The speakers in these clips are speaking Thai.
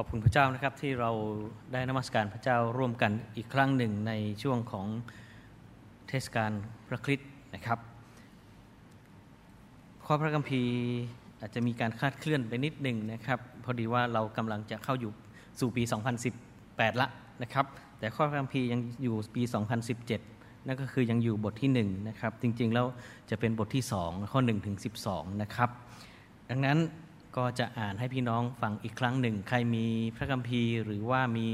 ขอบคุณพระเจ้านะครับที่เราได้นมัสการพระเจ้าร่วมกันอีกครั้งหนึ่งในช่วงของเทศกาลพระคริสต์นะครับ ข้อพระคัมภีร์อาจจะมีการคาดเคลื่อนไปนิดหนึ่งนะครับ พอดีว่าเรากำลังจะเข้าอยู่สู่ปี 2018 ละนะครับ แต่ข้อพระคัมภีร์ยังอยู่ปี 2017 นั่นก็คือยังอยู่บทที่1นะครับจริงๆแล้วจะเป็นบทที่ 2 ข้อ1ถึง12 นะครับ ดังนั้น ก็จะอ่านให้พี่น้องฟังอีกครั้งหนึ่ง ใครมีพระคัมภีร์ หรือว่ามี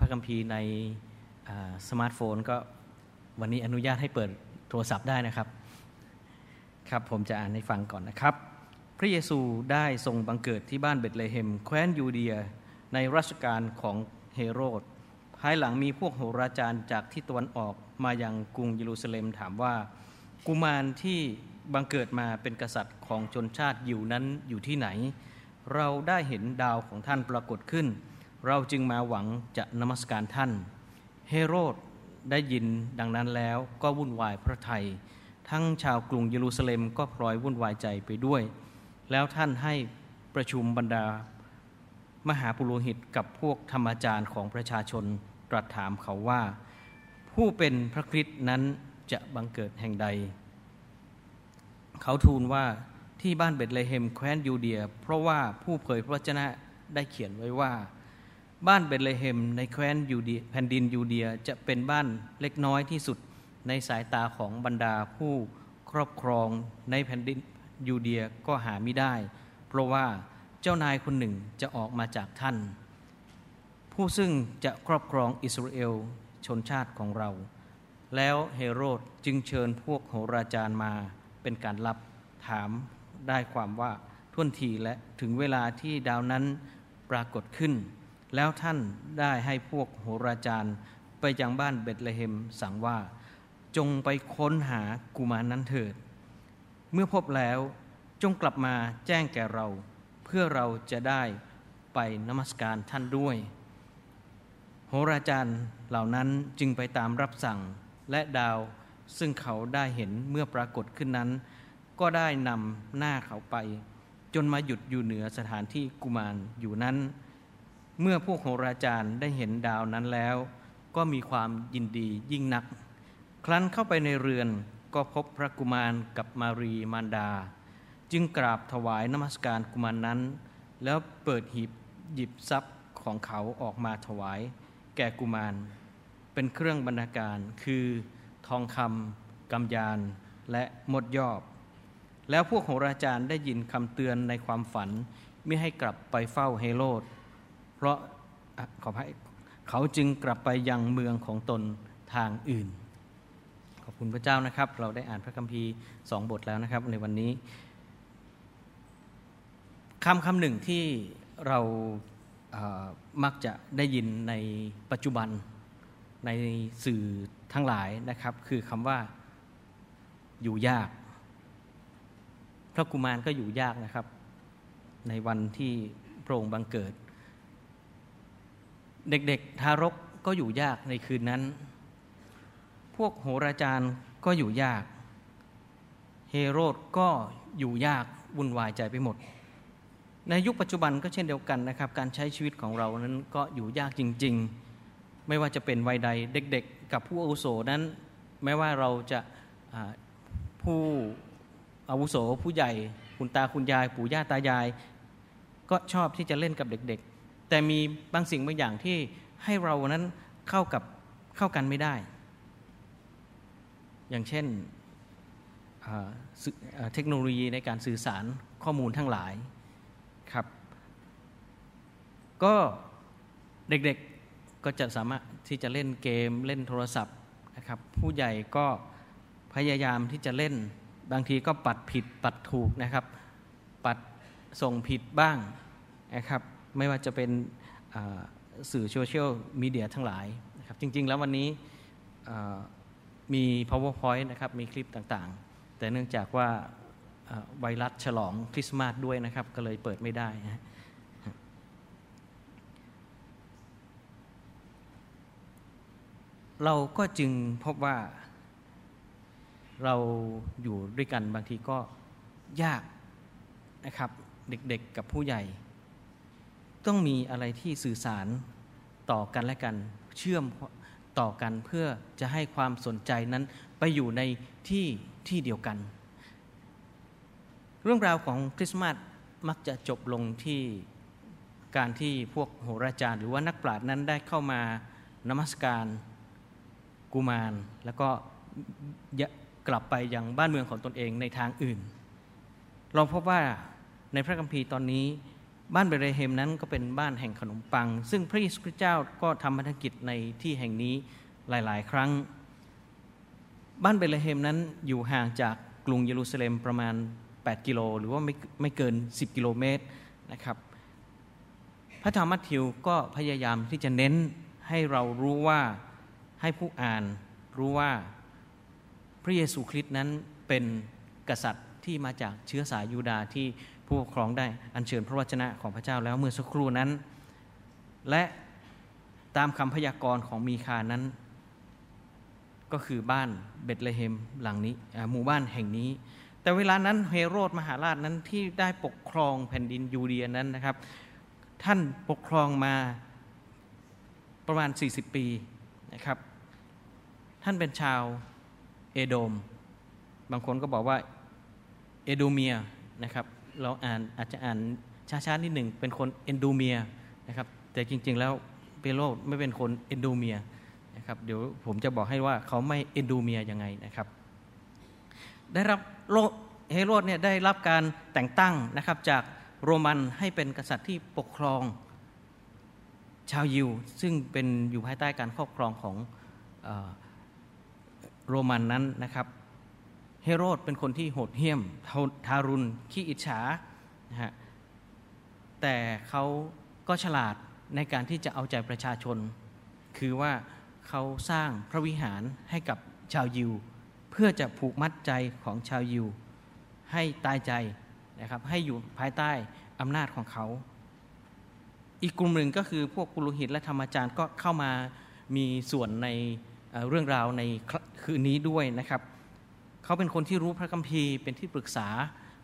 พระคัมภีร์ในสมาร์ทโฟน ก็วันนี้อนุญาตให้เปิดโทรศัพท์ได้นะครับ ครับผมจะอ่านให้ฟังก่อนนะครับ พระเยซูได้ทรงบังเกิดที่บ้านเบตเลเฮม แคว้นยูเดีย ในรัชกาลของเฮโรด ภายหลังมีพวกโหราจารย์จากที่ตะวันออกมายังกรุงเยรูซาเล็มถามว่า กุมารที่ บังเกิดมาเป็นกษัตริย์ของชนชาติอยู่นั้นอยู่ที่ไหน เราได้เห็นดาวของท่านปรากฏขึ้น เราจึงมาหวังจะนมัสการท่าน เฮโรดได้ยินดังนั้นแล้วก็วุ่นวายพระไทย ทั้งชาวกรุงเยรูซาเล็มก็พลอยวุ่นวายใจไปด้วย แล้วท่านให้ประชุมบรรดามหาปุโรหิตกับพวกธรรมจารย์ของประชาชนตรัสถามเขาว่า ผู้เป็นพระคริสต์นั้นจะบังเกิดแห่งใด เขาทูลว่าที่บ้านเบตเลเฮมแคว้นยูเดีย เพราะว่าผู้เผยพระวจนะได้เขียนไว้ว่า บ้านเบตเลเฮมในแคว้นยูเดียแผ่นดินยูเดียจะเป็นบ้านเล็กน้อยที่สุดในสายตาของบรรดาผู้ครอบครองในแผ่นดินยูเดียก็หาไม่ได้ เพราะว่าเจ้านายคนหนึ่งจะออกมาจากท่าน ผู้ซึ่งจะครอบครองอิสราเอลชนชาติของเรา แล้วเฮโรดจึงเชิญพวกโหราจารย์มา เป็นการรับถามได้ความว่าท่วนทีและถึงเวลาที่ดาวนั้นปรากฏขึ้น แล้วท่านได้ให้พวกโหราจารย์ไปยังบ้านเบตเลเฮมสั่งว่า จงไปค้นหากุมารนั้นเถิด เมื่อพบแล้วจงกลับมาแจ้งแก่เรา เพื่อเราจะได้ไปนมัสการท่านด้วย โหราจารย์เหล่านั้นจึงไปตามรับสั่งและดาว ซึ่งเขาได้เห็นเมื่อปรากฏขึ้นนั้น ก็ได้นำหน้าเขาไป จนมาหยุดอยู่เหนือสถานที่กุมารอยู่นั้น เมื่อพวกโหราจารย์ได้เห็นดาวนั้นแล้ว ก็มีความยินดียิ่งนัก ครั้นเข้าไปในเรือนก็พบพระกุมารกับมารีมารดา จึงกราบถวายนมัสการกุมารนนั้น แล้วเปิดหีบหยิบทรัพย์ของเขาออกมาถวาย แก่กุมาร เป็นเครื่องบรรณาการคือ ทองคำกำยาน และหมดยอบ แล้วพวกโหราจารย์ได้ยินคำเตือนในความฝันไม่ให้กลับไปเฝ้าเฮโรด เพราะขอให้เขาจึงกลับไปยังเมืองของตนทางอื่น ขอบคุณพระเจ้านะครับ เราได้อ่านพระคัมภีร์สองบทแล้วนะครับในวันนี้คำคำหนึ่งที่เรามักจะได้ยินในปัจจุบันในสื่อ ทั้งหลายนะครับ คือคำว่าอยู่ยาก พระกุมารก็อยู่ยากนะครับ ในวันที่โปร่งค์บังเกิด เด็กๆทารกก็อยู่ยากในคืนนั้น พวกโหราจารย์ก็อยู่ยาก เฮโรดก็อยู่ยากวุ่นวายใจไปหมด ในยุคปัจจุบันก็เช่นเดียวกันนะครับ การใช้ชีวิตของเรานั้นก็อยู่ยากจริง ๆ ไม่ว่าจะเป็นวัยใดเด็ก ๆ กับผู้อาวุโสนั้น แม้ว่าเราจะผู้อาวุโสผู้ใหญ่คุณตาคุณยาย ปู่ย่าตายาย ก็ชอบที่จะเล่นกับเด็กๆ แต่มีบางสิ่งบางอย่างที่ให้เรานั้นเข้ากับเข้ากันไม่ได้ อย่างเช่นเทคโนโลยีในการสื่อสารข้อมูลทั้งหลายครับ ก็เด็กก็จะสามารถ ที่จะเล่นเกมเล่นโทรศัพท์นะครับ ผู้ใหญ่ก็พยายามที่จะเล่น บางทีก็ปัดผิดปัดถูกนะครับ ปัดส่งผิดบ้างนะครับ ไม่ว่าจะเป็นสื่อโซเชียลมีเดียทั้งหลายนะครับ จริง ๆ แล้ววันนี้มี powerpoint นะครับ มีคลิปต่างๆ แต่เนื่องจากว่าไวรัสฉลองคริสต์มาสด้วยนะครับ ก็เลยเปิดไม่ได้นะ เราก็จึงพบว่า เราอยู่ด้วยกันบางทีก็ยากนะครับ เด็กๆกับผู้ใหญ่ ต้องมีอะไรที่สื่อสารต่อกันและกันเชื่อมต่อกันเพื่อจะให้ความสนใจนั้นไปอยู่ในที่ที่เดียวกัน เรื่องราวของคริสต์มาสมักจะจบลงที่การที่พวกโหราจารย์ หรือว่านักปราชญ์นั้นได้เข้ามานมัสการ กุมาร แล้วก็กลับไปยังบ้านเมืองของตนเองในทางอื่น เราพบว่าในพระคัมภีร์ตอนนี้บ้านเบเรเฮมนั้นก็เป็นบ้านแห่งขนมปัง ซึ่งพระเยซูคริสต์เจ้าก็ทำพันธกิจในที่แห่งนี้หลาย ๆ ครั้ง บ้านเบเรเฮมนั้นอยู่ห่างจากกรุงเยรูซาเล็มประมาณ 8 กิโล หรือว่าไม่ไม่เกิน 10 กิโลเมตรนะครับ พระธรรมมัทธิวก็พยายามที่จะเน้นให้เรารู้ว่า ให้ผู้อ่านรู้ว่าพระเยซูคริสต์นั้นเป็นกษัตริย์ที่มาจากเชื้อสายยูดาห์ที่ผู้ปกครองได้อัญเชิญพระวจนะของพระเจ้าแล้วเมื่อสักครู่นั้น และตามคำพยากรณ์ของมีคานั้น ก็คือบ้านเบตเลเฮมหลังนี้หมู่บ้านแห่งนี้ แต่เวลานั้นเฮโรดมหาราชนั้นที่ได้ปกครองแผ่นดินยูเดียนั้นนะครับ ท่านปกครองมาประมาณ 40 ปีนะครับ ท่านเป็นชาวเอโดม บางคนก็บอกว่าเอโดเมียนะครับ เราอ่านอาจจะอ่านช้าๆนิดหนึ่งเป็นคนเอนโดเมียนะครับ แต่จริงๆแล้วเปโลไม่เป็นคนเอนโดเมียนะครับ เดี๋ยวผมจะบอกให้ว่าเขาไม่เอนโดเมียยังไงนะครับ ได้รับโลเฮโรดเนี่ยได้รับการแต่งตั้งนะครับจากโรมันให้เป็นกษัตริย์ที่ปกครองชาวยิว ซึ่งเป็นอยู่ภายใต้การครอบครองของ โรมันนั้นนะครับ เฮโรดเป็นคนที่โหดเหี้ยม ทารุณ ขี้อิจฉานะฮะแต่เขาก็ฉลาดในการที่จะเอาใจประชาชน คือว่าเขาสร้างพระวิหารให้กับชาวยิว เพื่อจะผูกมัดใจของชาวยิว ให้ตายใจนะครับให้อยู่ภายใต้อำนาจของเขา อีกกลุ่มหนึ่งก็คือพวกกุลหิตและธรรมจารย์ก็เข้ามามีส่วนใน เรื่องราวในคืนนี้ด้วยนะครับ เขาเป็นคนที่รู้พระคัมภีร์ เป็นที่ปรึกษา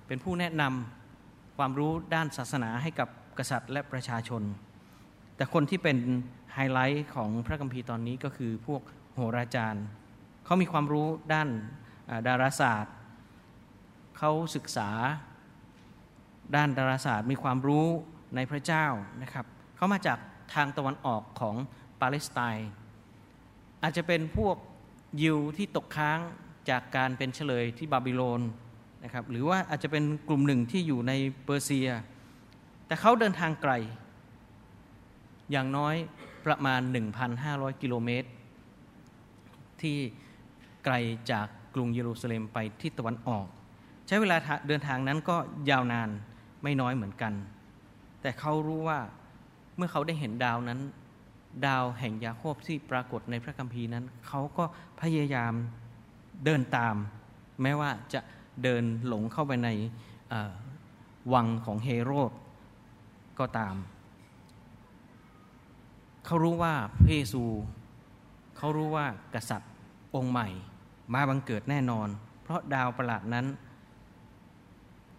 เป็นผู้แนะนำความรู้ด้านศาสนาให้กับกษัตริย์และประชาชน แต่คนที่เป็นไฮไลท์ของพระคัมภีร์ตอนนี้ก็คือพวกโหราจารย์ เขามีความรู้ด้านดาราศาสตร์ เขาศึกษาด้านดาราศาสตร์ มีความรู้ในพระเจ้านะครับ เขามาจากทางตะวันออกของปาเลสไตน์ อาจจะเป็นพวกยิวที่ตกค้างจากการเป็นเฉลยที่บาบิโลนนะครับหรือว่าอาจจะเป็นกลุ่มหนึ่งที่อยู่ในเปอร์เซีย แต่เขาเดินทางไกล อย่างน้อยประมาณ 1,500 กิโลเมตร ที่ไกลจากกรุงเยรูซาเล็มไปที่ตะวันออก ใช้เวลาเดินทางนั้นก็ยาวนานไม่น้อยเหมือนกัน แต่เขารู้ว่าเมื่อเขาได้เห็นดาวนั้น ดาวแห่งยาโคบที่ปรากฏในพระคัมภีร์นั้น เขาก็พยายามเดินตาม แม้ว่าจะเดินหลงเข้าไปในวังของเฮโรดก็ตาม เขารู้ว่าพระเยซู เขารู้ว่ากษัตริย์องค์ใหม่ มาบังเกิดแน่นอน เพราะดาวประหลาดนั้น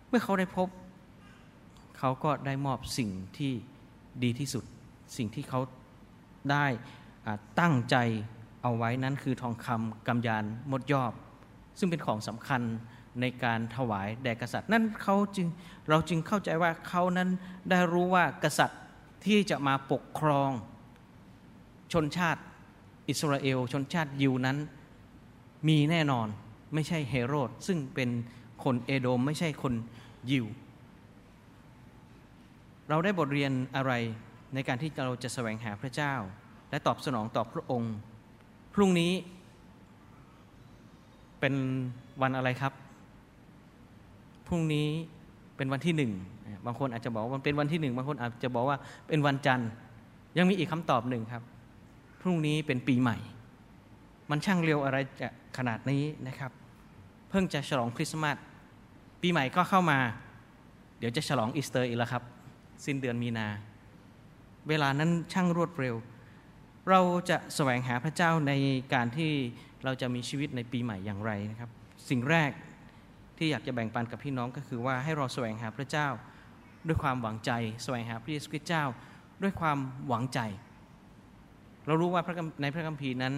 เมื่อเขาได้พบ เขาก็ได้มอบสิ่งที่ดีที่สุด สิ่งที่เขา ได้ตั้งใจเอาไว้นั้นคือทองคำกำยานมดยอบ ซึ่งเป็นของสำคัญในการถวายแด่กษัตริย์นั่นเขาจึงเราจึงเข้าใจว่าเขานั้นได้รู้ว่ากษัตริย์ที่จะมาปกครองชนชาติอิสราเอล ชนชาติยิวนั้นมีแน่นอนไม่ใช่เฮโรด ซึ่งเป็นคนเอโดมไม่ใช่คนยิว เราได้บทเรียนอะไร ในการที่เราจะแสวงหาพระเจ้า และตอบสนองต่อพระองค์ พรุ่งนี้เป็นวันอะไรครับ พรุ่งนี้เป็นวันที่หนึ่งบางคนอาจจะบอกว่าเป็นวันที่หนึ่งบางคนอาจจะบอกว่าเป็นวันจันทร์ ยังมีอีกคำตอบหนึ่งครับ พรุ่งนี้เป็นปีใหม่ มันช่างเร็วอะไรจะขนาดนี้นะครับ เพิ่งจะฉลองคริสต์มาสปีใหม่ก็เข้ามา เดี๋ยวจะฉลองอีสเตอร์อีกแล้วครับ สิ้นเดือนมีนา เวลานั้นช่างรวดเร็ว เราจะแสวงหาพระเจ้าในการที่เราจะมีชีวิตในปีใหม่อย่างไรนะครับ สิ่งแรกที่อยากจะแบ่งปันกับพี่น้องก็คือว่าให้เราแสวงหาพระเจ้า ด้วยความหวังใจ แสวงหาพระเยซูคริสต์เจ้า ด้วยความหวังใจ เรารู้ว่าในพระคัมภีร์นั้น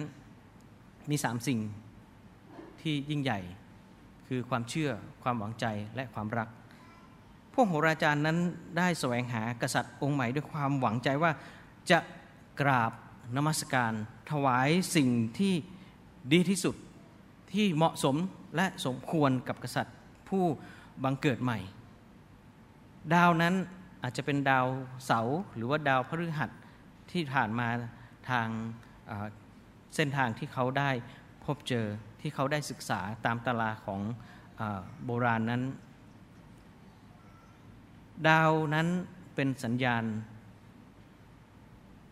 มีสามสิ่งที่ยิ่งใหญ่ คือความเชื่อความหวังใจและความรัก พวกโหราจารย์นั้นได้แสวงหากษัตริย์องค์ใหม่ด้วยความหวังใจว่าจะกราบนมัสการถวายสิ่งที่ดีที่สุดที่เหมาะสมและสมควรกับกษัตริย์ผู้บังเกิดใหม่ ดาวนั้นอาจจะเป็นดาวเสาร์หรือว่าดาวพฤหัสที่ผ่านมาทางเส้นทางที่เขาได้พบเจอที่เขาได้ศึกษาตามตาราของอโบราณนั้น ดาวนั้นเป็นสัญญาณ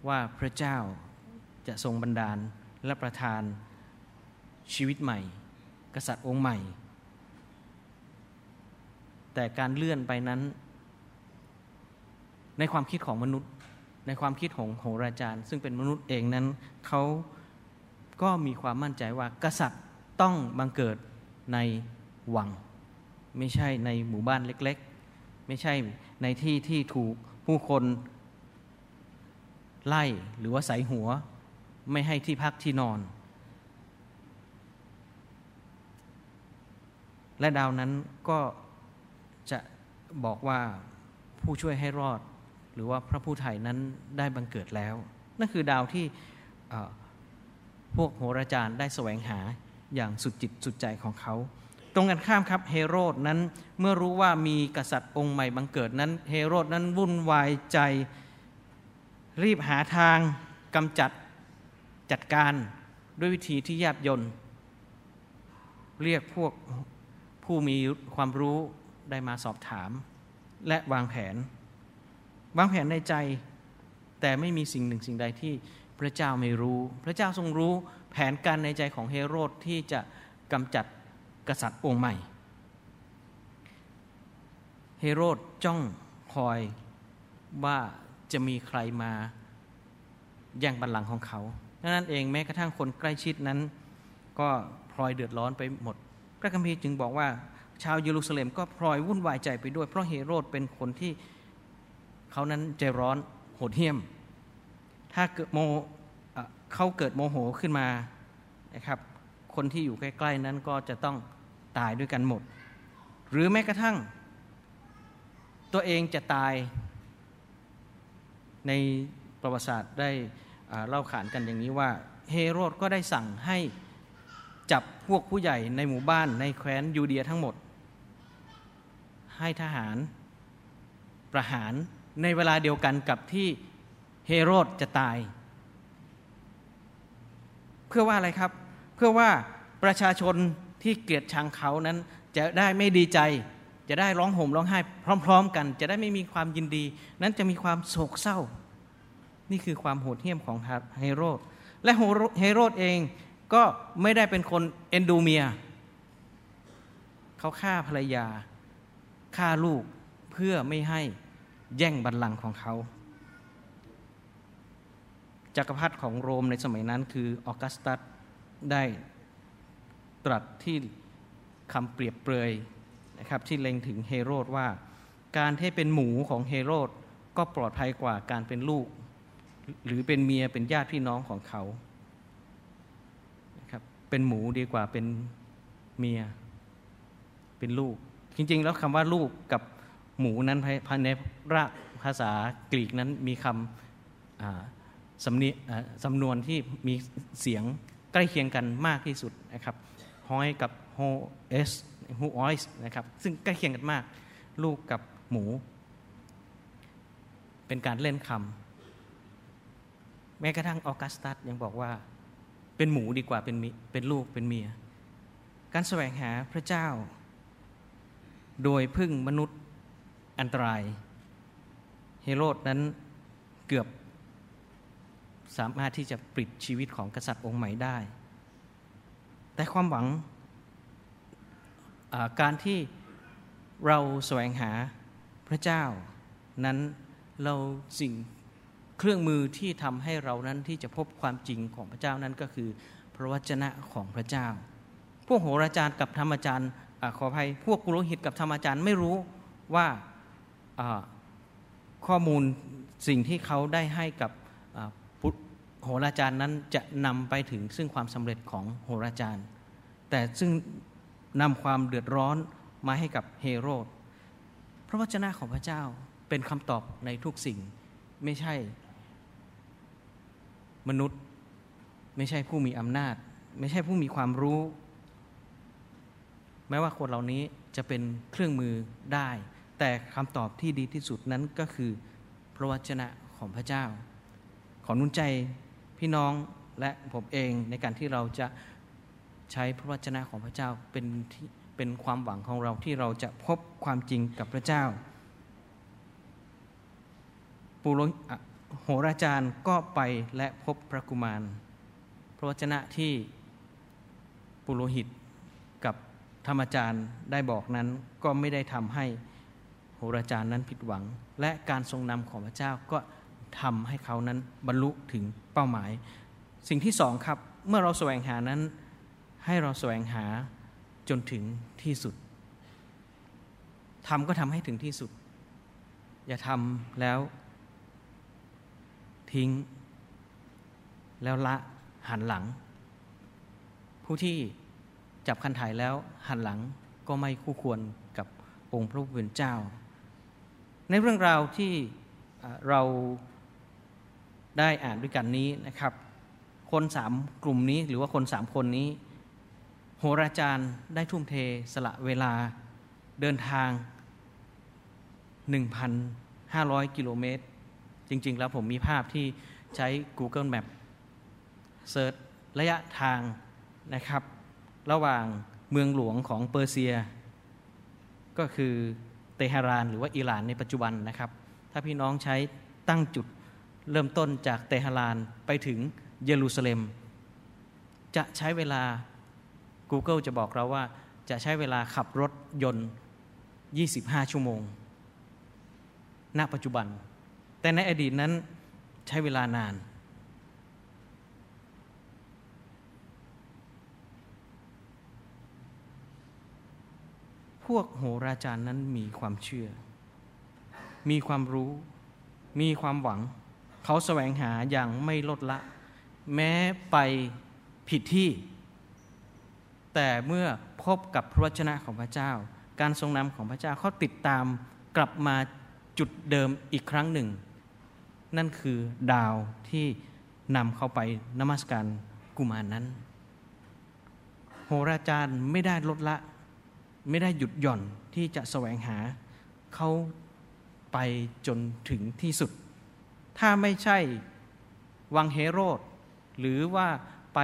ว่าพระเจ้าจะทรงบันดาลและประทานชีวิตใหม่ กษัตริย์องค์ใหม่ แต่การเลื่อนไปนั้น ในความคิดของมนุษย์ ในความคิดของโหราจารย์ ซึ่งเป็นมนุษย์เองนั้นเขาก็มีความมั่นใจว่ากษัตริย์ต้องบังเกิดในวัง ไม่ใช่ในหมู่บ้านเล็ก ไม่ใช่ในที่ที่ถูกผู้คนไล่หรือว่าใส่หัว ไม่ให้ที่พักที่นอน และดาวนั้นก็จะบอกว่าผู้ช่วยให้รอด หรือว่าพระผู้ไถ่นั้นได้บังเกิดแล้ว นั่นคือดาวที่พวกโหราจารย์ได้แสวงหาอย่างสุดจิตสุดใจของเขา ตรงกันข้ามครับเฮโรดนั้นเมื่อรู้ว่ามีกษัตริย์องค์ใหม่บังเกิดนั้นเฮโรดนั้นวุ่นวายใจรีบหาทางกำจัดจัดการด้วยวิธีที่แยบยนเรียกพวกผู้มีความรู้ได้มาสอบถาม และวางแผน วางแผนในใจ แต่ไม่มีสิ่งหนึ่งสิ่งใดที่พระเจ้าไม่รู้ พระเจ้าทรงรู้แผนการในใจของเฮโรดที่จะกำจัด กษัตริย์องค์ใหม่ เฮโรดจ้องคอยว่าจะมีใครมาแย่งบัลลังก์ของเขานั่นเองแม้กระทั่งคนใกล้ชิดนั้น ก็พลอยเดือดร้อนไปหมด พระคัมภีร์จึงบอกว่า ชาวเยรูซาเล็มก็พลอยวุ่นวายใจไปด้วย เพราะเฮโรดเป็นคนที่เขานั้นใจร้อนโหดเหี้ยม ถ้าเกิดโมเขาเกิดโมโหขึ้นมานะครับ คนที่อยู่ใกล้ ๆ นั้นก็จะต้อง ตายด้วยกันหมด หรือแม้กระทั่ง ตัวเองจะตายในประวัติศาสตร์ได้เล่าขานกันอย่างนี้ว่า เฮโรดก็ได้สั่งให้จับพวกผู้ใหญ่ในหมู่บ้านในแคว้นยูเดียทั้งหมด ให้ทหารประหารในเวลาเดียวกันกับที่เฮโรดจะตาย เพื่อว่าอะไรครับ เพื่อว่าประชาชน ที่เกลียดชังเขานั้นจะได้ไม่ดีใจ จะได้ร้องห่มร้องไห้ พร้อม ๆ กัน จะได้ไม่มีความยินดี นั้นจะมีความโศกเศร้า นี่คือความโหดเหี้ยมของเฮโรดและเฮโรดเองก็ไม่ได้เป็นคนเอนดูเมีย เขาฆ่าภรรยาฆ่าลูกเพื่อไม่ให้แย่งบัลลังก์ของเขาจักรพรรดิของโรมในสมัยนั้นคือออกัสตัสได้ ตรัสที่คำเปรียบเปรยนะครับที่เล็งถึงเฮโรดว่า การที่เป็นหมูของเฮโรดก็ปลอดภัยกว่าการเป็นลูก หรือเป็นเมียเป็นญาติพี่น้องของเขาครับเป็นหมูดีกว่าเป็นเมียเป็นลูก จริง ๆ แล้วคำว่าลูกกับหมูนั้นภายในรากภาษากรีกนั้นมีคำสำนีสำนวนที่มีเสียงใกล้เคียงกันมากที่สุดนะครับ ฮอยกับโฮเอสฮูออยส์นะครับซึ่งใกล้เคียงกันมาก ลูกกับหมู เป็นการเล่นคำแม้กระทั่งออกัสตัสยังบอกว่าเป็นหมูดีกว่าเป็นเป็นลูกเป็นเมีย การแสวงหาพระเจ้า โดยพึ่งมนุษย์อันตราย เฮโรดนั้นเกือบสามารถที่จะปิดชีวิตของกษัตริย์องค์ใหม่ได้ แต่ความหวังการที่เราแสวงหาพระเจ้านั้นเราสิ่งเครื่องมือที่ทำให้เรานั้นที่จะพบความจริงของพระเจ้านั้นก็คือ พระวจนะของพระเจ้า พวกโหราจารย์กับธรรมจารย์อขออภัยพวกปุโรหิตกับธรรมจารย์ไม่รู้ว่าข้อมูลสิ่งที่เขาได้ให้กับ โหราจารย์นั้นจะนำไปถึงซึ่งความสำเร็จของโหราจารย์ แต่ซึ่งนำความเดือดร้อนมาให้กับเฮโรดพระวจนะของพระเจ้าเป็นคำตอบในทุกสิ่งไม่ใช่มนุษย์ ไม่ใช่ผู้มีอำนาจ ไม่ใช่ผู้มีความรู้ แม้ว่าคนเหล่านี้จะเป็นเครื่องมือได้ แต่คำตอบที่ดีที่สุดนั้นก็คือพระวจนะของพระเจ้า ขอนุนใจ พี่น้องและผมเองในการที่เราจะใช้พระวจนะของพระเจ้าเป็นเป็นความหวังของเราที่เราจะพบความจริงกับพระเจ้าปุโรโหราจารย์ก็ไปและพบพระกุมาร พระวจนะที่ปุโรหิตกับธรรมจารย์ได้บอกนั้นก็ไม่ได้ทำให้โหราจารย์นั้นผิดหวัง และการทรงนำของพระเจ้าก็ทำให้เขานั้นบรรลุถึง เป้าหมาย สิ่งที่สองครับ เมื่อเราแสวงหานั้น ให้เราแสวงหาจนถึงที่สุดทำก็ทำให้ถึงที่สุด อย่าทำแล้ว ทิ้ง แล้วละหันหลัง ผู้ที่จับคันถ่ายแล้วหันหลังก็ไม่คู่ควรกับองค์พระผู้เป็นเจ้า ในเรื่องราวที่เรา ได้อ่านด้วยกันนี้นะครับ คนสามกลุ่มนี้หรือว่าคนสามคนนี้ โหราจารย์ได้ทุ่มเทสละเวลาเดินทาง 1,500 กิโลเมตร จริง ๆ แล้วผมมีภาพที่ใช้ Google Map เซิร์ชระยะทางนะครับ ระหว่างเมืองหลวงของเปอร์เซีย ก็คือเตหะรานหรือว่าอิหร่านในปัจจุบันนะครับ ถ้าพี่น้องใช้ตั้งจุด เริ่มต้นจากเตหะรานไปถึงเยรูซาเล็ม จะใช้เวลา Google จะบอกเราว่าจะใช้เวลาขับรถยนต์ 25 ชั่วโมง ณ ปัจจุบัน แต่ในอดีตนั้นใช้เวลานาน พวกโหราจารย์นั้นมีความเชื่อ มีความรู้ มีความหวัง เขาแสวงหาอย่างไม่ลดละ แม้ไปผิดที่ แต่เมื่อพบกับพระวจนะของพระเจ้า การทรงนำของพระเจ้าเขาติดตามกลับมาจุดเดิมอีกครั้งหนึ่ง นั่นคือดาวที่นำเขาไปนมัสการกุมารนนั้น โหราจารย์ไม่ได้ลดละ ไม่ได้หยุดหย่อนที่จะแสวงหาเขาไปจนถึงที่สุด ถ้าไม่ใช่วังเฮโรด หรือว่าไป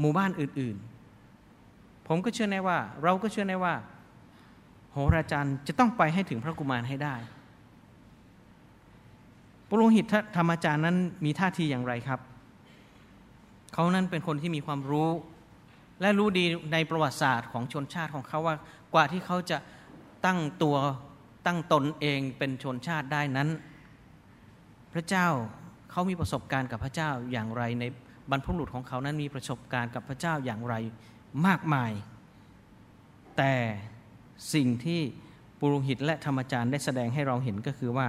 หมู่บ้านอื่น ๆ ผมก็เชื่อแน่ว่า เราก็เชื่อแน่ว่า โหราจารย์จะต้องไปให้ถึงพระกุมารให้ได้ปุโรหิตธรรมจารย์นั้นมีท่าทีอย่างไรครับ เขานั้นเป็นคนที่มีความรู้ และรู้ดีในประวัติศาสตร์ของชนชาติของเขาว่ากว่าที่เขาจะตั้งตัวตั้งตนเองเป็นชนชาติได้นั้น พระเจ้าเขามีประสบการณ์กับพระเจ้าอย่างไร ในบรรพบุรุษของเขานั้นมีประสบการณ์กับพระเจ้าอย่างไรมากมาย แต่สิ่งที่ปุโรหิตและธรรมจารย์ได้แสดงให้เราเห็นก็คือว่า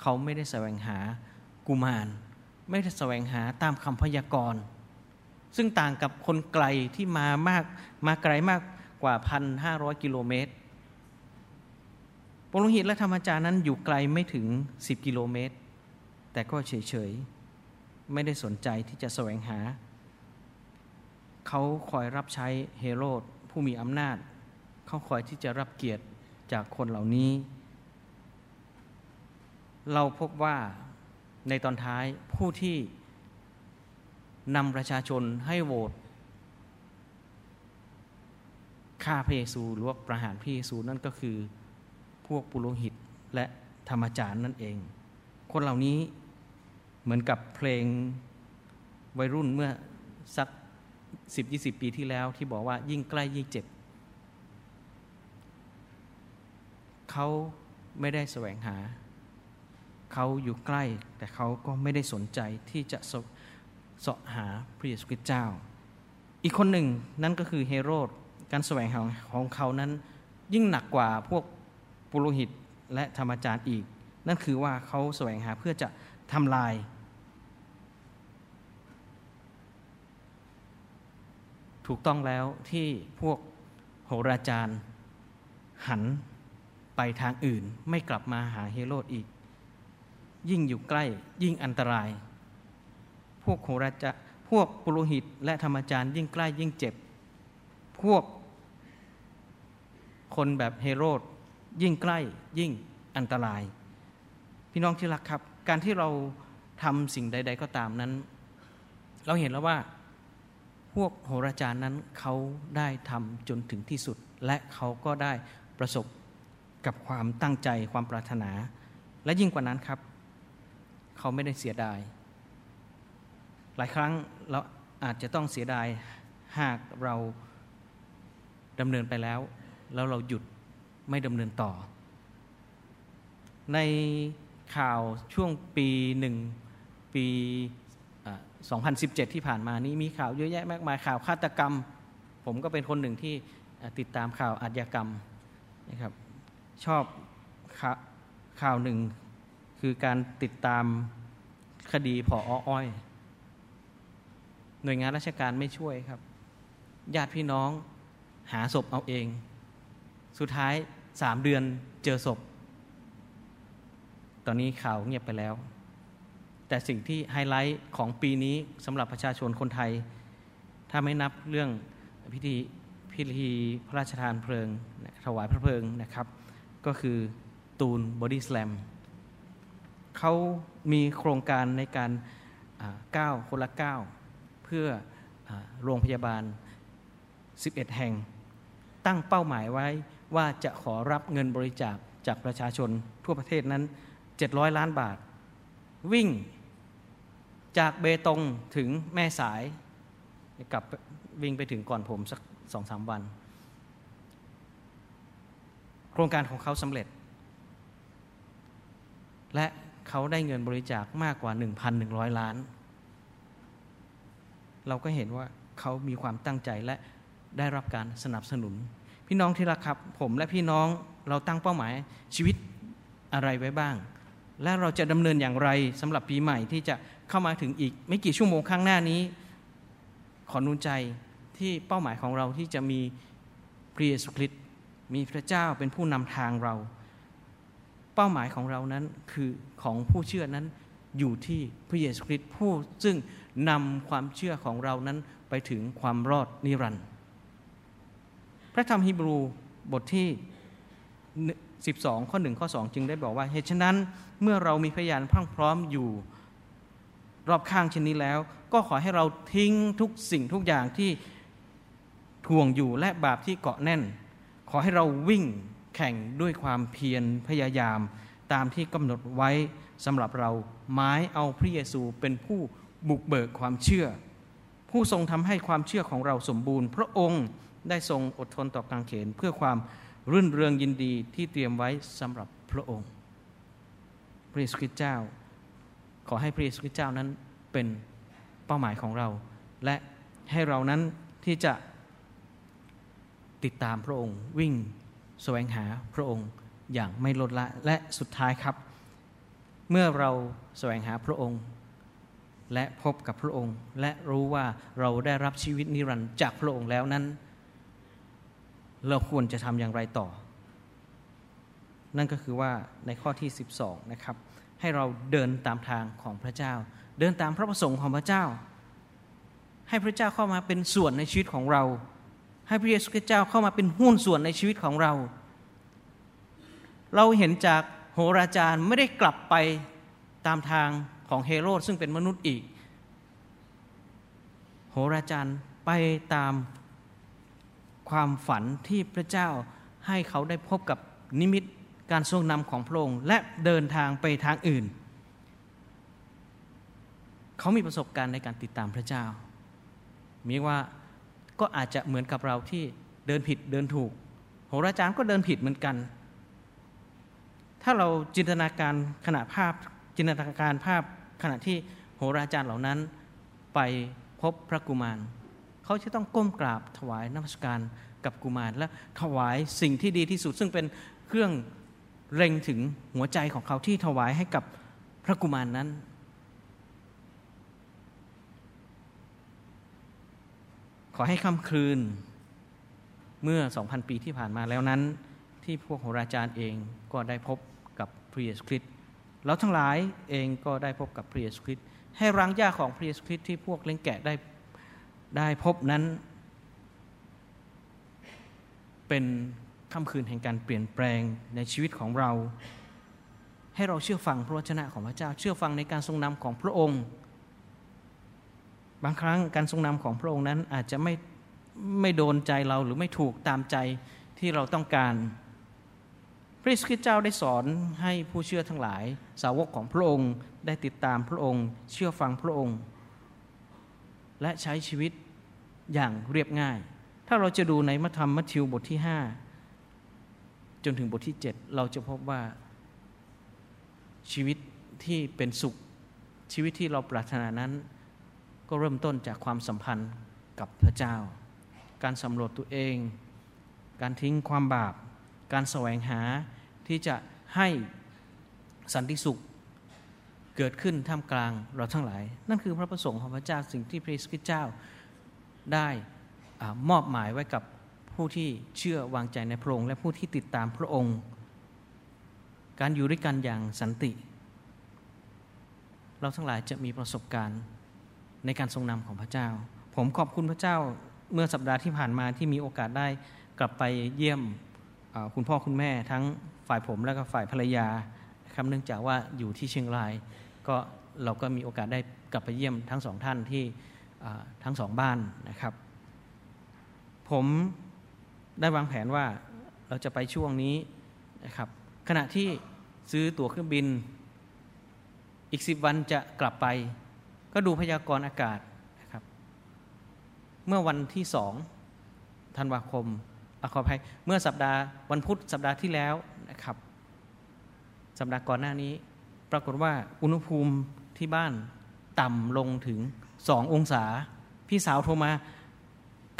เขาไม่ได้แสวงหากุมาร ไม่ได้แสวงหาตามคำพยากรณ์ ซึ่งต่างกับคนไกลที่มามากมาไกลมากกว่าพันห้าร้อยกิโลเมตรปุโรหิตและธรรมจารย์นั้นอยู่ไกลไม่ถึงสิบกิโลเมตร แต่ก็เฉยๆ ไม่ได้สนใจที่จะแสวงหา เขาคอยรับใช้เฮโรดผู้มีอำนาจ เขาคอยที่จะรับเกียรติจากคนเหล่านี้ เราพบว่าในตอนท้ายผู้ที่นำประชาชนให้โหวตฆ่าพระเยซูหรือว่าประหารพระเยซูนั่นก็คือพวกปุโรหิตและธรรมจารย์นั่นเอง คนเหล่านี้ เหมือนกับเพลงวัยรุ่นเมื่อสักสิบยี่สิบปีที่แล้วที่บอกว่ายิ่งใกล้ยิ่งเจ็บ เขาไม่ได้แสวงหา เขาอยู่ใกล้ แต่เขาก็ไม่ได้สนใจที่จะสสาะหาพระเยซูคริสต์เจ้า อีกคนหนึ่งนั่นก็คือเฮโรดการแสวงหาของเขานั้นยิ่งหนักกว่าพวกปุโรหิตและธรรมจารย์อีก นั่นคือว่าเขาแสวงหาเพื่อจะ ทำลาย ถูกต้องแล้วที่พวกโหราจารย์ หันไปทางอื่นไม่กลับมาหาเฮโรดอีก ยิ่งอยู่ใกล้ยิ่งอันตราย พวกโหราจาพวกปุโรหิตและธรรมจารย์ยิ่งใกล้ยิ่งเจ็บ พวกคนแบบเฮโรดยิ่งใกล้ยิ่งอันตราย พี่น้องที่รักครับ การที่เราทำสิ่งใด ๆ ก็ตามนั้น เราเห็นแล้วว่าพวกโหราจารย์นั้นเขาได้ทำจนถึงที่สุด และเขาก็ได้ประสบกับความตั้งใจความปรารถนา และยิ่งกว่านั้นครับ เขาไม่ได้เสียดาย หลายครั้งเราอาจจะต้องเสียดายหากเราดำเนินไปแล้ว แล้วเราหยุดไม่ดำเนินต่อ ใน ข่าวช่วงปีหนึ่งปี2017 ที่ผ่านมานี้มีข่าวเยอะแยะมากมายข่าวฆาตกรรม ผมก็เป็นคนหนึ่งที่ติดตามข่าวอาชญากรรมนะครับชอบข่าวหนึ่งคือการติดตามคดีผออ้อย หน่วยงานราชการไม่ช่วยครับ ญาติพี่น้องหาศพเอาเอง สุดท้ายสามเดือนเจอศพ ตอนนี้ข่าวเงียบไปแล้ว แต่สิ่งที่ไฮไลท์ของปีนี้สำหรับประชาชนคนไทย ถ้าไม่นับเรื่องพิธีพิธีพระราชทานเพลิง ถวายพระเพลิงนะครับ ก็คือตูนบอดี้สแลมเขามีโครงการในการก้าวคนละก้าวเพื่ออโรงพยาบาล 11 แห่ง ตั้งเป้าหมายไว้ว่าจะขอรับเงินบริจาคจากประชาชนทั่วประเทศนั้น 700 ล้านบาท วิ่งจากเบตงถึงแม่สายกลับวิ่งไปถึงก่อนผมสักสองสามวัน โครงการของเขาสำเร็จ และเขาได้เงินบริจาคมากกว่า 1,100 ล้าน เราก็เห็นว่าเขามีความตั้งใจและได้รับการสนับสนุน พี่น้องที่รักครับ ผมและพี่น้องเราตั้งเป้าหมายชีวิตอะไรไว้บ้าง และเราจะดำเนินอย่างไรสำหรับปีใหม่ที่จะเข้ามาถึงอีก ไม่กี่ชั่วโมงข้างหน้านี้ ขอนุนใจที่เป้าหมายของเราที่จะมีพระเยซูคริสต์มีพระเจ้าเป็นผู้นำทางเรา เป้าหมายของเรานั้นคือของผู้เชื่อนั้นอยู่ที่พระเยซูคริสต์ผู้ซึ่งนำความเชื่อของเรานั้นไปถึงความรอดนิรันดร์พระธรรมฮีบรูบทที่ 12 ข้อ 1 ข้อ 2 จึงได้บอกว่าเหตุฉะนั้นเมื่อเรามีพยานพรั่งพร้อมอยู่รอบข้างเช่นนี้แล้ว ก็ขอให้เราทิ้งทุกสิ่งทุกอย่างที่ทวงอยู่และบาปที่เกาะแน่น ขอให้เราวิ่งแข่งด้วยความเพียรพยายามตามที่กำหนดไว้สำหรับเราหมายเอาพระเยซูเป็นผู้บุกเบิกความเชื่อ ผู้ทรงทำให้ความเชื่อของเราสมบูรณ์ พระองค์ได้ทรงอดทนต่อการเขนเพื่อความ รื่นเริงยินดีที่เตรียมไว้สำหรับพระองค์ พระเยซูคริสต์เจ้า ขอให้พระเยซูคริสต์เจ้านั้นเป็นเป้าหมายของเรา และให้เรานั้นที่จะติดตามพระองค์ วิ่งแสวงหาพระองค์อย่างไม่ลดละและสุดท้ายครับ เมื่อเราแสวงหาพระองค์ และพบกับพระองค์ และรู้ว่าเราได้รับชีวิตนิรันดร์จากพระองค์แล้วนั้น เราควรจะทำอย่างไรต่อ นั่นก็คือว่าในข้อที่ 12 นะครับ ให้เราเดินตามทางของพระเจ้า เดินตามพระประสงค์ของพระเจ้า ให้พระเจ้าเข้ามาเป็นส่วนในชีวิตของเรา ให้พระเยซูคริสต์เจ้าเข้ามาเป็นหุ้นส่วนในชีวิตของเรา เราเห็นจากโหราจารย์ไม่ได้กลับไปตามทางของเฮโรดซึ่งเป็นมนุษย์อีก โหราจารย์ไปตาม ความฝันที่พระเจ้าให้เขาได้พบกับนิมิตการทรงนำของพระองค์และเดินทางไปทางอื่น เขามีประสบการณ์ในการติดตามพระเจ้า มีว่าก็อาจจะเหมือนกับเราที่เดินผิดเดินถูก โหราจารย์ก็เดินผิดเหมือนกัน ถ้าเราจินตนาการขณะภาพจินตนาการภาพขณะที่โหราจารย์เหล่านั้นไปพบพระกุมาร เขาจะต้องก้มกราบถวายน้ำสการกับกุมาร และถวายสิ่งที่ดีที่สุด ซึ่งเป็นเครื่องเร่งถึงหัวใจของเขาที่ถวายให้กับพระกุมารนนั้น ขอให้ค่ำคืนเมื่อ 2,000 ปีที่ผ่านมาแล้วนั้น ที่พวกโหราจารย์เองก็ได้พบกับพระเยซูคริสต์เราทั้งหลายเองก็ได้พบกับพระเยซูคริสต์ให้รังยาของพระเยซูคริสต์ที่พวกเล้งแกะได้ ได้พบนั้น เป็นค่ำคืนแห่งการเปลี่ยนแปลงในชีวิตของเรา ให้เราเชื่อฟังพระวจนะของพระเจ้า เชื่อฟังในการทรงนำของพระองค์ บางครั้งการทรงนำของพระองค์นั้นอาจจะไม่ไม่โดนใจเราหรือไม่ถูกตามใจที่เราต้องการ พระคริสต์เจ้าได้สอนให้ผู้เชื่อทั้งหลาย สาวกของพระองค์ได้ติดตามพระองค์ เชื่อฟังพระองค์ และใช้ชีวิต อย่างเรียบง่าย ถ้าเราจะดูในมัทธรรมมัทธิวบทที่ 5 จนถึงบทที่ 7 เราจะพบว่าชีวิตที่เป็นสุขชีวิตที่เราปรารถนานั้น ก็เริ่มต้นจากความสัมพันธ์กับพระเจ้า การสำรวจตัวเอง การทิ้งความบาป การแสวงหาที่จะให้สันติสุขเกิดขึ้นท่ามกลางเราทั้งหลาย นั่นคือพระประสงค์ของพระเจ้าสิ่งที่พระคริสต์เจ้า ได้อมอบหมายไว้กับผู้ที่เชื่อวางใจในพระองค์ และผู้ที่ติดตามพระองค์ การอยู่ด้วยกันอย่างสันติ เราทั้งหลายจะมีประสบการณ์ในการทรงนำของพระเจ้า ผมขอบคุณพระเจ้าเมื่อสัปดาห์ที่ผ่านมาที่มีโอกาสได้กลับไปเยี่ยมคุณพ่อคุณแม่ทั้งฝ่ายผมและก็ฝ่ายภรรยาครับเนื่องจากว่าอยู่ที่เชียงราย ก็เราก็มีโอกาสได้กลับไปเยี่ยมทั้งสองท่านที่ ทั้งสองบ้านนะครับ ผมได้วางแผนว่าเราจะไปช่วงนี้นะครับ ขณะที่ซื้อตั๋วเครื่องบิน อีกสิบวันจะกลับไป ก็ดูพยากรณ์อากาศนะครับ เมื่อวันที่สองธันวาคมอขออภัยเมื่อสัปดาห์วันพุธสัปดาห์ที่แล้วนะครับ สัปดาห์ก่อนหน้านี้ ปรากฏว่าอุณหภูมิที่บ้านต่ำลงถึง สององศา พี่สาวโทรมา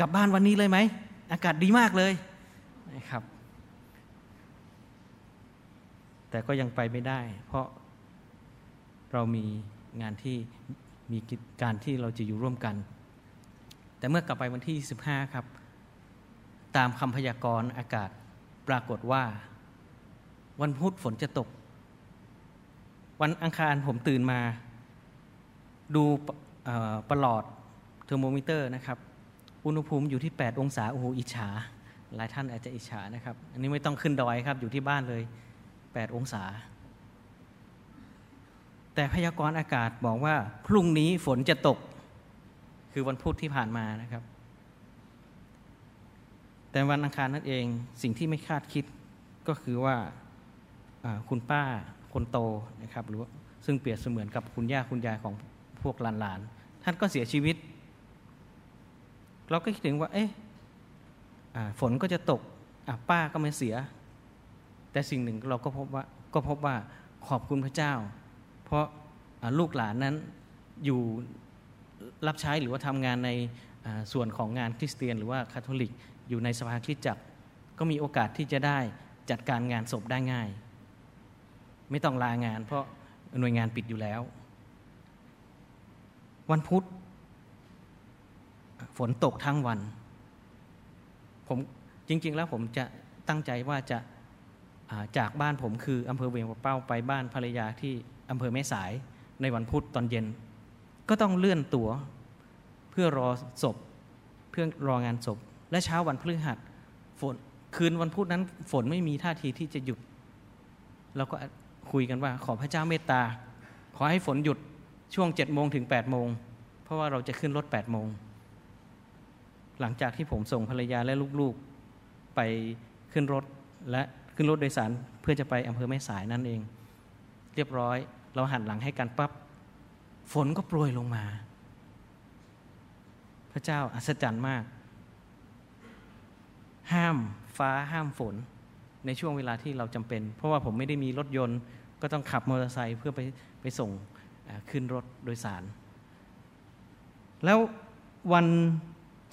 กลับบ้านวันนี้เลยไหม อากาศดีมากเลยนะครับ แต่ก็ยังไปไม่ได้ เพราะเรามีงานที่มีกิจการที่เราจะอยู่ร่วมกัน แต่เมื่อกลับไปวันที่ 15 ครับ ตามคำพยากรณ์อากาศปรากฏว่า วันพุธฝนจะตก วันอังคารผมตื่นมา ดู ประหลอดเทอร์โมมิเตอร์นะครับ อุณหภูมิอยู่ที่ 8 องศา โอ้โห อิจฉา หลายท่านอาจจะอิจฉานะครับ อันนี้ไม่ต้องขึ้นดอยครับ อยู่ที่บ้านเลย 8 องศา แต่พยากรณ์อากาศบอกว่า พรุ่งนี้ฝนจะตก คือวันพุธที่ผ่านมานะครับ แต่วันอังคารนั่นเอง สิ่งที่ไม่คาดคิดก็คือว่าคุณป้าคนโตนะครับ หรือซึ่งเปรียบเสมือนกับคุณย่าคุณยายของ พวกหลานๆ ท่านก็เสียชีวิต เราก็คิดถึงว่า เอ๊ะฝนก็จะตกป้าก็ไม่เสีย แต่สิ่งหนึ่งเราก็พบว่าก็พบว่าขอบคุณพระเจ้า เพราะลูกหลานนั้นอยู่รับใช้หรือว่าทำงานในส่วนของงานคริสเตียน หรือว่าคาทอลิกอยู่ในสภาคริสตจักร ก็มีโอกาสที่จะได้จัดการงานศพได้ง่าย ไม่ต้องลางาน เพราะหน่วยงานปิดอยู่แล้ว วันพุธ ฝนตกทั้งวัน ผมจริง ๆ แล้วผมจะตั้งใจว่าจะจากบ้านผมคืออำเภอเวียงปะเป้าไปบ้านภรรยาที่อำเภอแม่สายในวันพุธตอนเย็น ก็ต้องเลื่อนตัว๋วเพื่อรอศพเพื่อรองานศพ และเช้าวันพฤหัสฝนคืนวันพุธนั้นฝนไม่มีท่าทีที่จะหยุดเราก็คุยกันว่า ขอพระเจ้าเมตตา ขอให้ฝนหยุด ช่วงเจ็ดโมงถึงแปดโมง เพราะว่าเราจะขึ้นรถแปดโมง หลังจากที่ผมส่งภรรยาและลูกๆไปขึ้นรถและขึ้นรถโดยสารเพื่อจะไปอำเภอแม่สายนั่นเอง เรียบร้อย เราหันหลังให้กันปับ๊บฝนก็โปรยลงมา พระเจ้าอัศจรรย์มาก ห้ามฟ้าห้ามฝนในช่วงเวลาที่เราจำเป็น เพราะว่าผมไม่ได้มีรถยนต์ก็ต้องขับมอเตอร์ไซค์เพื่อไปไปส่ง ขึ้นรถโดยสาร แล้ววัน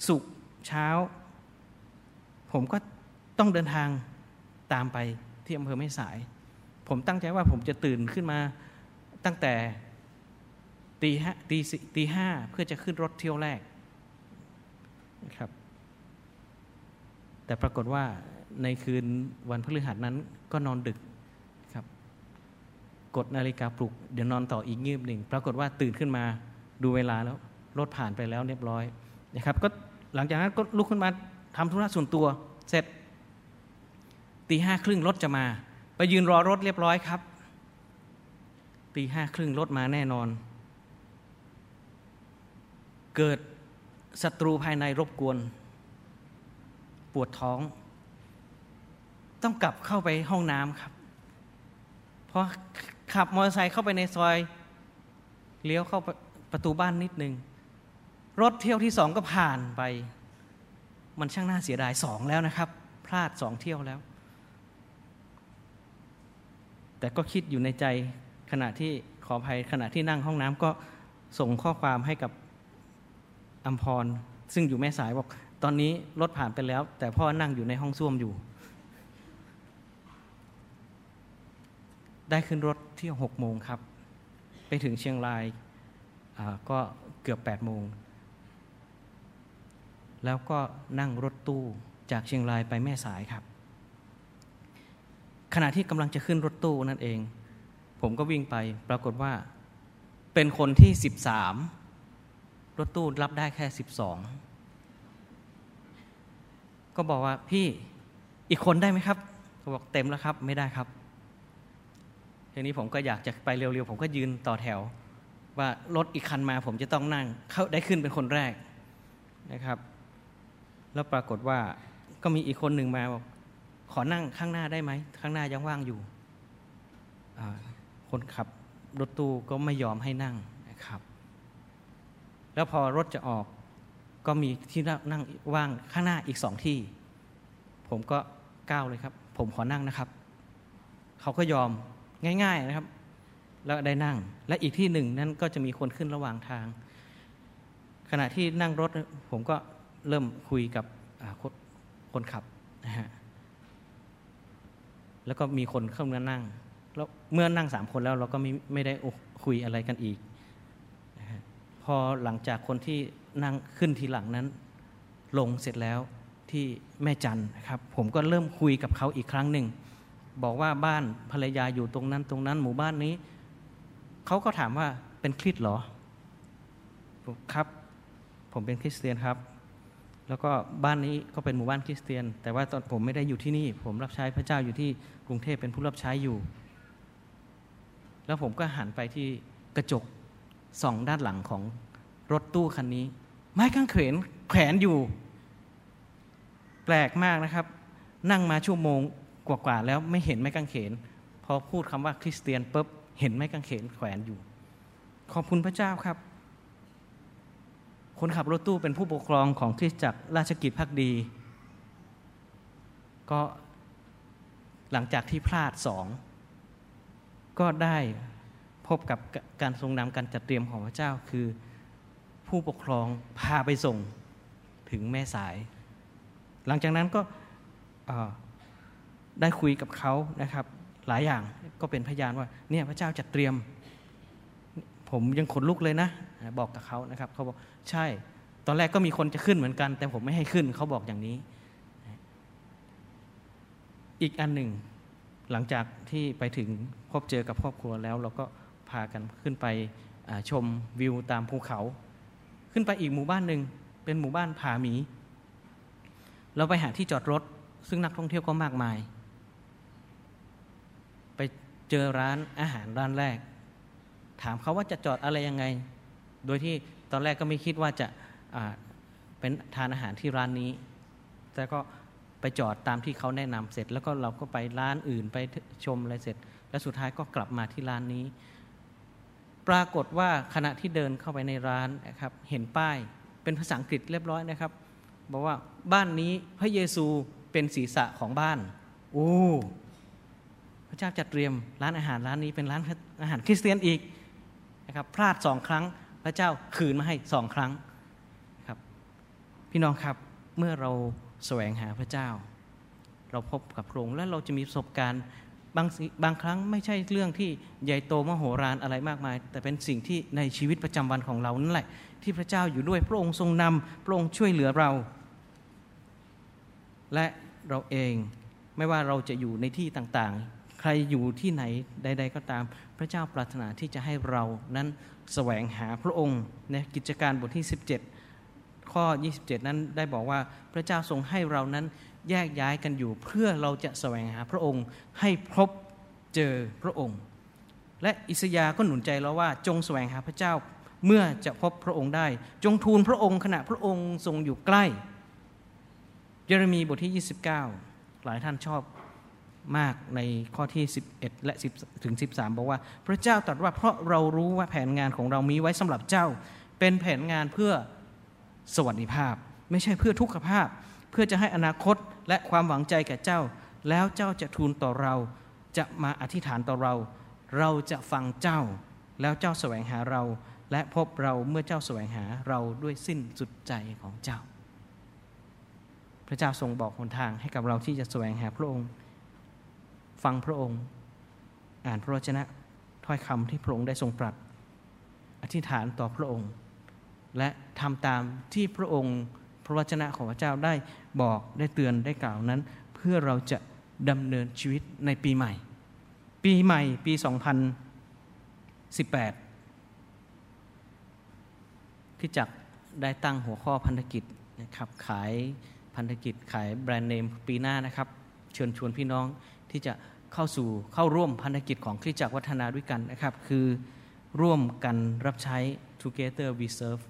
ศุกร์เช้า ผมก็ต้องเดินทางตามไปที่อำเภอแม่สาย ผมตั้งใจว่าผมจะตื่นขึ้นมาตั้งแต่ตีห้าตีตีห้าเพื่อจะขึ้นรถเที่ยวแรกนะครับ แต่ปรากฏว่าในคืนวันพฤหัสนั้นก็นอนดึก กดนาฬิกาปลุก เดี๋ยวนอนต่ออีกงีบหนึ่งปรากฏว่าตื่นขึ้นมาดูเวลาแล้วรถผ่านไปแล้วเรียบร้อยนะครับ ก็หลังจากนั้นก็ลุกขึ้นมาทำธุระส่วนตัว เสร็จตีห้าครึ่งรถจะมา ไปยืนรอรถเรียบร้อยครับตีห้าครึ่งรถมาแน่นอน เกิดศัตรูภายในรบกวน ปวดท้อง ต้องกลับเข้าไปห้องน้ำครับ เพราะ ขับมอเตอร์ไซค์เข้าไปในซอยเลี้ยวเข้าประตูบ้านนิดนึง รถเที่ยวที่สองก็ผ่านไป มันช่างน่าเสียดายสองแล้วนะครับ พลาดสองเที่ยวแล้ว แต่ก็คิดอยู่ในใจขณะที่ขออภัยขณะที่นั่งห้องน้ำก็ส่งข้อความให้กับอัมพร ซึ่งอยู่แม่สายบอก ตอนนี้รถผ่านไปแล้ว แต่พ่อนั่งอยู่ในห้องส้วมอยู่ ได้ขึ้นรถที่หกโมงครับ ไปถึงเชียงรายก็เกือบแปดโมง แล้วก็นั่งรถตู้จากเชียงรายไปแม่สายครับ ขณะที่กำลังจะขึ้นรถตู้นั่นเอง ผมก็วิ่งไปปรากฏว่าเป็นคนที่สิบสามรถตู้รับได้แค่สิบสองก็บอกว่าพี่อีกคนได้ไหมครับเขาบอกเต็มแล้วครับไม่ได้ครับ ทีนี้ผมก็อยากจะไปเร็วๆ ผมก็ยืนต่อแถว ว่ารถอีกคันมาผมจะต้องนั่ง เขาได้ขึ้นเป็นคนแรกนะครับ แล้วปรากฏว่าก็มีอีกคนหนึ่งมาบอกขอนั่งข้างหน้าได้ไหมข้างหน้ายังว่างอยู่ คนขับรถตู้ก็ไม่ยอมให้นั่งนะครับ แล้วพอรถจะออกก็มีที่นั่งว่างข้างหน้าอีกสองที่ ผมก็ก้าวเลยครับ ผมขอนั่งนะครับ เขาก็ยอม ง่าย ๆนะครับ แล้วได้นั่ง และอีกที่หนึ่งนั้นก็จะมีคนขึ้นระหว่างทาง ขณะที่นั่งรถผมก็เริ่มคุยกับคนขับนะฮะแล้วก็มีคนเข้ามานั่งแล้วเมื่อนั่งสามคนแล้วเราก็ไม่ไม่ได้คุยอะไรกันอีก พอหลังจากคนที่นั่งขึ้นทีหลังนั้น ลงเสร็จแล้วที่แม่จันนะครับ ผมก็เริ่มคุยกับเขาอีกครั้งหนึ่ง บอกว่าบ้านภรรยาอยู่ตรงนั้นตรงนั้น หมู่บ้านนี้ เขาก็ถามว่าเป็นคริสเหรอครับ ผมเป็นคริสเตียนครับ แล้วก็บ้านนี้ก็เป็นหมู่บ้านคริสเตียน แต่ว่าตอนผมไม่ได้อยู่ที่นี่ ผมรับใช้พระเจ้าอยู่ที่กรุงเทพเป็นผู้รับใช้อยู่ แล้วผมก็หันไปที่กระจกสองด้านหลังของรถตู้คันนี้ ไม้กางเขนแขวนอยู่ แปลกมากนะครับ นั่งมาชั่วโมง กว่าๆแล้วไม่เห็นไม้กางเขน พอพูดคำว่าคริสเตียนปุ๊บเห็นไม้กางเขนแขวนอยู่ ขอบคุณพระเจ้าครับ คนขับรถตู้เป็นผู้ปกครองของคริสตจักรราชกิจพักดี ก็หลังจากที่พลาดสองก็ได้พบกับการทรงนำการจัดเตรียมของพระเจ้าคือผู้ปกครองพาไปส่งถึงแม่สาย หลังจากนั้นก็ ได้คุยกับเขานะครับ หลายอย่างก็เป็นพยานว่าเนี่ยพระเจ้าจัดเตรียม ผมยังขนลุกเลยนะ บอกกับเขานะครับเขาบอกใช่ ตอนแรกก็มีคนจะขึ้นเหมือนกัน แต่ผมไม่ให้ขึ้นเขาบอกอย่างนี้ อีกอันหนึ่ง หลังจากที่ไปถึงพบเจอกับครอบครัวแล้ว เราก็พากันขึ้นไปชมวิวตามภูเขา ขึ้นไปอีกหมู่บ้านหนึ่งเป็นหมู่บ้านผาหมี เราไปหาที่จอดรถ ซึ่งนักท่องเที่ยวก็มากมาย เจอร้านอาหารร้านแรก ถามเขาว่าจะจอดอะไรยังไง โดยที่ตอนแรกก็ไม่คิดว่าจะเป็นทานอาหารที่ร้านนี้ แต่ก็ไปจอดตามที่เขาแนะนำเสร็จ แล้วก็เราก็ไปร้านอื่นไปชมอะไรเสร็จ แล้วสุดท้ายก็กลับมาที่ร้านนี้ ปรากฏว่าขณะที่เดินเข้าไปในร้านนะครับเห็นป้ายเป็นภาษาอังกฤษเรียบร้อยนะครับ บอกว่าบ้านนี้พระเยซูเป็นศีรษะของบ้านโอ้ พระเจ้าจัดเตรียมร้านอาหารร้านนี้เป็นร้านอาหารคริสเตียนอีกนะครับพลาดสองครั้ง พระเจ้าคืนมาให้สองครั้งครับพี่น้องครับเมื่อเราแสวงหาพระเจ้า เราพบกับพระองค์และเราจะมีประสบการณ์บางบางครั้งไม่ใช่เรื่องที่ใหญ่โตมโหฬารอะไรมากมาย แต่เป็นสิ่งที่ในชีวิตประจำวันของเรานั่นแหละ ที่พระเจ้าอยู่ด้วยพระองค์ทรงนำพระองค์ช่วยเหลือเรา และเราเองไม่ว่าเราจะอยู่ในที่ต่างๆ ใครอยู่ที่ไหนใด ๆ ก็ตาม พระเจ้าปรารถนาที่จะให้เรานั้นแสวงหาพระองค์ในกิจการบทที่ 17 ข้อ 27 นั้นได้บอกว่าพระเจ้าทรงให้เรานั้นแยกย้ายกันอยู่ เพื่อเราจะแสวงหาพระองค์ให้พบเจอพระองค์ และอิสยาก็หนุนใจเราว่าจงแสวงหาพระเจ้าเมื่อจะพบพระองค์ได้ จงทูลพระองค์ขณะพระองค์ทรงอยู่ใกล้ เยเรมีบทที่ 29 หลายท่านชอบ มากในข้อที่ 11 และ10ถึง 13 บอกว่า พระเจ้าตรัสว่าเพราะเรารู้ว่าแผนงานของเรามีไว้สำหรับเจ้า เป็นแผนงานเพื่อสวัสดิภาพ ไม่ใช่เพื่อทุกขภาพ เพื่อจะให้อนาคตและความหวังใจแก่เจ้า แล้วเจ้าจะทูลต่อเราจะมาอธิษฐานต่อเรา เราจะฟังเจ้า แล้วเจ้าแสวงหาเรา และพบเราเมื่อเจ้าแสวงหาเราด้วยสิ้นสุดใจของเจ้า พระเจ้าทรงบอกหนทางให้กับเราที่จะแสวงหาพระองค์ ฟังพระองค์ อ่านพระวจนะถ้อยคำที่พระองค์ได้ทรงตรัส อธิษฐานต่อพระองค์ และทำตามที่พระองค์พระวจนะของพระเจ้าได้บอกได้เตือนได้กล่าวนั้น เพื่อเราจะดำเนินชีวิตในปีใหม่ ปีใหม่ปี 2018 ที่จักได้ตั้งหัวข้อพันธกิจนะครับขายพันธกิจขายแบรนด์เนมปีหน้านะครับ เชิญชวนพี่น้องที่จะ เข้าสู่เข้าร่วมพันธกิจของคริสตจักรวัฒนาด้วยกันนะครับ คือร่วมกันรับใช้ together we serve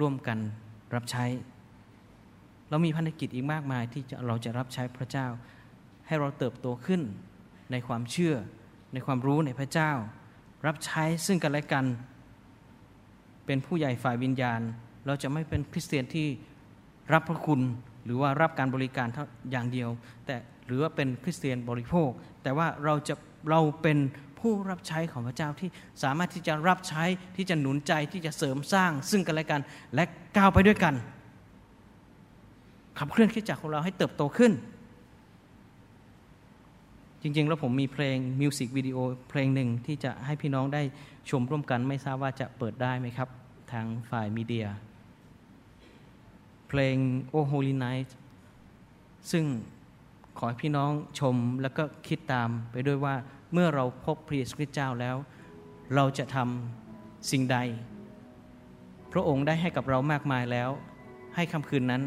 ร่วมกันรับใช้ เรามีพันธกิจอีกมากมายที่เราจะรับใช้พระเจ้า ให้เราเติบโตขึ้นในความเชื่อในความรู้ในพระเจ้า รับใช้ซึ่งกันและกัน เป็นผู้ใหญ่ฝ่ายวิญญาณ เราจะไม่เป็นคริสเตียนที่รับพระคุณหรือว่ารับการบริการอย่างเดียว แต่ หรือว่าเป็นคริสเตียนบริโภค แต่ว่าเราจะเราเป็นผู้รับใช้ของพระเจ้าที่สามารถที่จะรับใช้ที่จะหนุนใจที่จะเสริมสร้าง ซึ่งกันและกันและก้าวไปด้วยกันขับเคลื่อนคิดจักของเราให้เติบโตขึ้น จริงๆ แล้วผมมีเพลงมิวสิกวิดีโอเพลงหนึ่งที่จะให้พี่น้องได้ชมร่วมกันไม่ทราบว่าจะเปิดได้ไหมครับ ทางฝ่ายมีเดีย เพลง Oh Holy Night ซึ่ง ขอให้พี่น้องชมแล้วก็คิดตามไปด้วยว่าเมื่อเราพบพระเยซูคริสต์เจ้าแล้ว เราจะทำสิ่งใด พระองค์ได้ให้กับเรามากมายแล้ว ให้คำคืนนั้น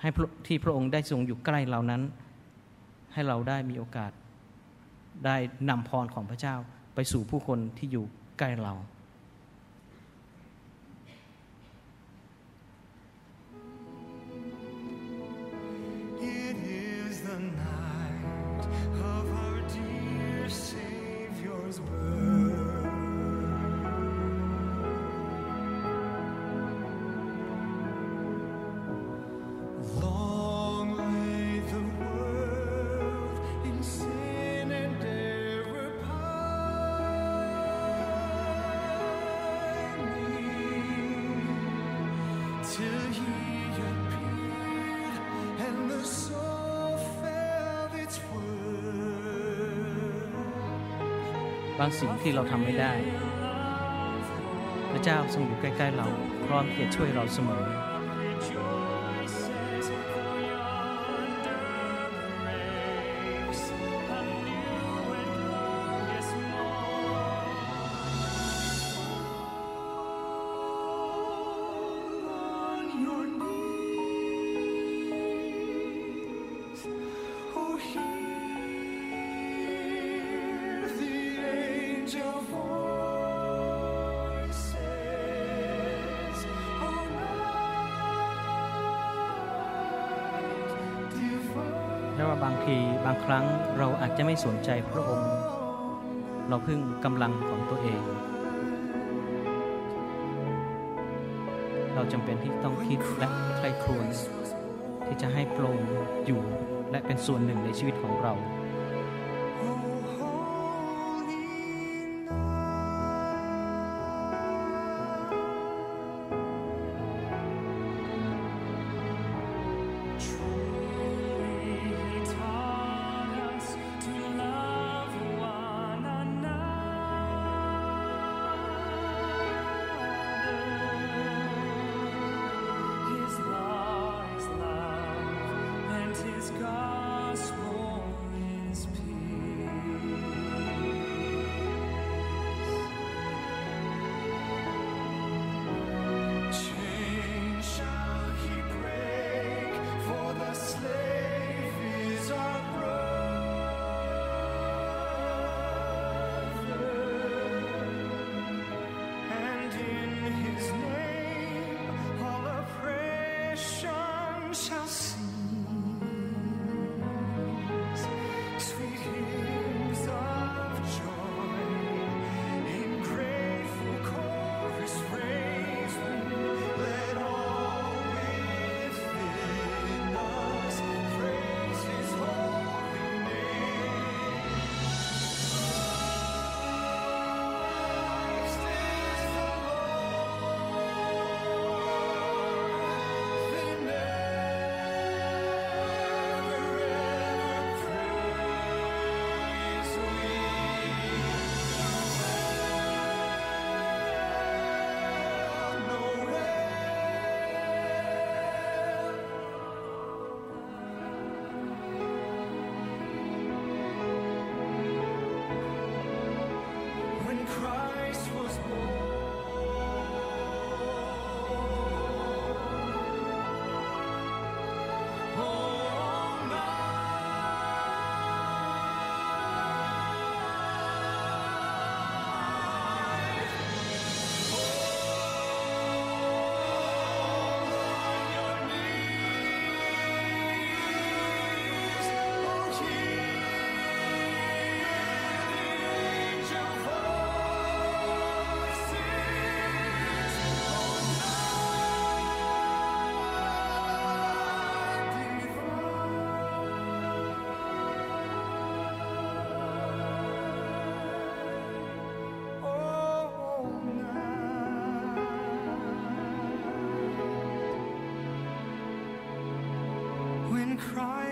ให้ที่พระองค์ได้ทรงอยู่ใกล้เรานั้น ให้เราได้มีโอกาส ได้นำพรของพระเจ้าไปสู่ผู้คนที่อยู่ใกล้เรา สิ่งที่เราทำไม่ได้ พระเจ้าทรงอยู่ใกล้ ๆ เราพร้อมที่จะช่วยเราเสมอ ทีบางครั้งเราอาจจะไม่สนใจพระองค์ เราพึ่งกำลังของตัวเอง เราจำเป็นที่ต้องคิดและใครครวญที่จะให้พระองค์อยู่และเป็นส่วนหนึ่งในชีวิตของเรา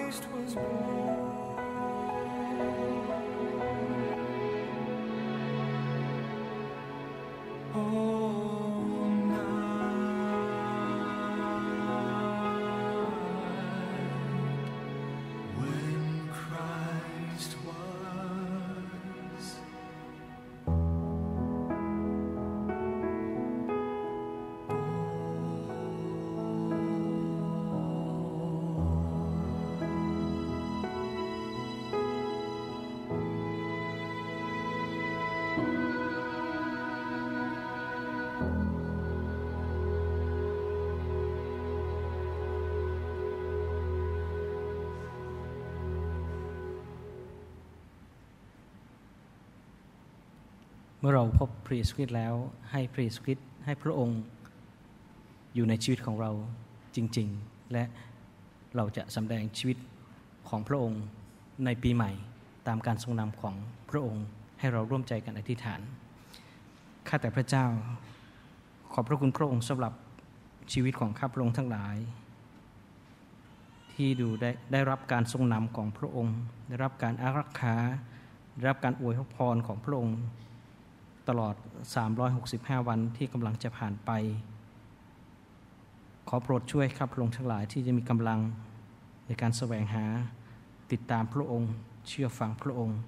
Christ was born. มื่อเราพบพระเยซูคริสต์แล้ว ให้พระเยซูคริสต์ให้พระองค์อยู่ในชีวิตของเราจริง ๆ และเราจะสำแดงชีวิตของพระองค์ในปีใหม่ตามการทรงนำของพระองค์ให้เราร่วมใจกันอธิษฐาน ข้าแต่พระเจ้า ขอบพระคุณพระองค์สำหรับชีวิตของข้าพระองค์ทั้งหลาย ที่ดูได้ได้รับการทรงนำของพระองค์ ได้รับการอารักขาได้รับการอวยพรของพระองค์ ตลอด 365 วันที่กำลังจะผ่านไป ขอโปรดช่วยข้าพระองค์ทั้งหลายที่จะมีกำลังในการแสวงหาติดตามพระองค์ เชื่อฟังพระองค์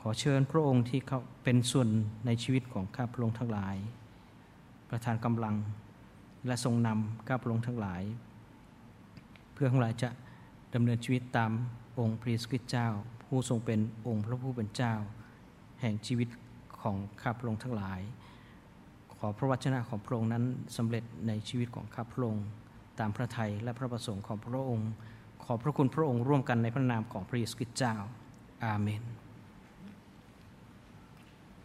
ขอเชิญพระองค์ที่เขาเป็นส่วนในชีวิตของข้าพระองค์ทั้งหลาย ประทานกำลังและทรงนำข้าพระองค์ทั้งหลาย เพื่อทั้งหลายจะดำเนินชีวิตตามองค์พระเยซูคริสต์เจ้า ผู้ทรงเป็นองค์พระผู้เป็นเจ้า แห่งชีวิต ของข้าพระองค์ทั้งหลาย ขอพระวจนะของพระองค์นั้นสำเร็จในชีวิตของข้าพระองค์ตามพระทัยและพระประสงค์ของพระองค์ ขอพระคุณพระองค์ร่วมกันในพระนามของพระเยซูคริสต์เจ้า อาเมน